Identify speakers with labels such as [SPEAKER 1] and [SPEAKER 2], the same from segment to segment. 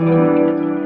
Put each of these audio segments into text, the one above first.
[SPEAKER 1] Música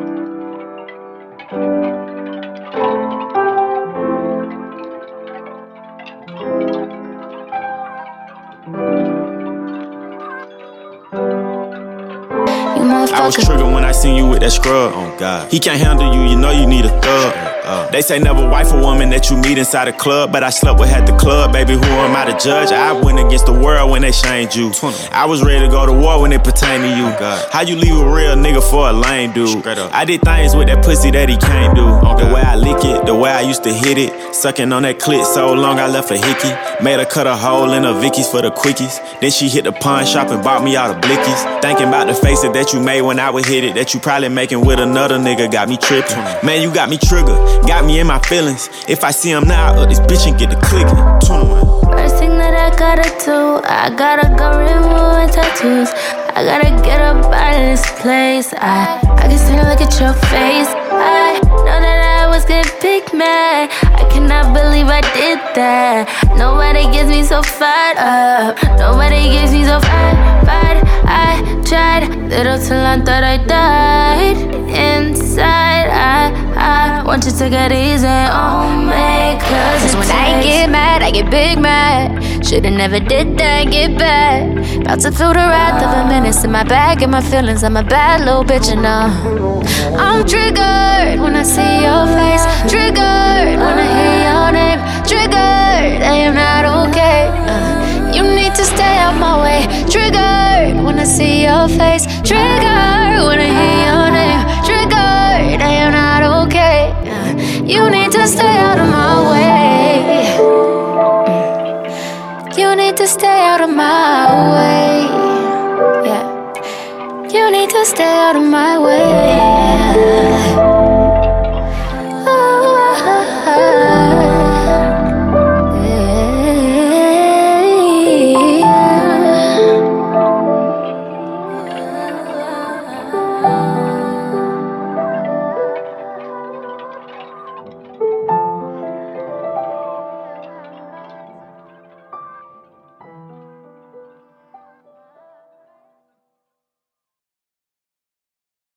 [SPEAKER 1] I was triggered when I seen you with that scrub. Oh God, he can't handle you. You know you need a thug. Uh, they say never wife a woman that you meet inside a club, but I slept with at the club, baby. Who am I to judge? I went against the world when they shamed you. I was ready to go to war when it pertained to you. Oh, How you leave a real nigga for a lame dude? I did things with that pussy that he can't do. Oh, the way I lick it, the way I used to hit it, sucking on that clit so long I left a hickey. Made her cut a hole in her Vicky's for the quickies. Then she hit the pawn shop and bought me all the blickies. Thinking about the faces that you made when I would hit it, that you probably making with another nigga got me tripping. Man, you got me triggered. Got me in my feelings. If I see him now, up this bitch and get the clicking. 21.
[SPEAKER 2] First thing that I gotta do, I gotta go remove tattoos. I gotta get up out of this place. I, I can stand look at your face. Did that. Nobody gets me so fired up. Nobody gets me so fired, fired. I tried, little till I thought I died. Inside, I I want you to get easy on me. Cause,
[SPEAKER 3] Cause when I get mad, I get big mad. Shoulda never did that, get back. About to feel the wrath of a menace in my bag and my feelings. I'm a bad little bitch, and I'm triggered when I way. Triggered when I see your face. Triggered when I hear your name. Triggered, I am not okay. You need to stay out of my way. You need to stay out of my way. Yeah. You need to stay out of my way.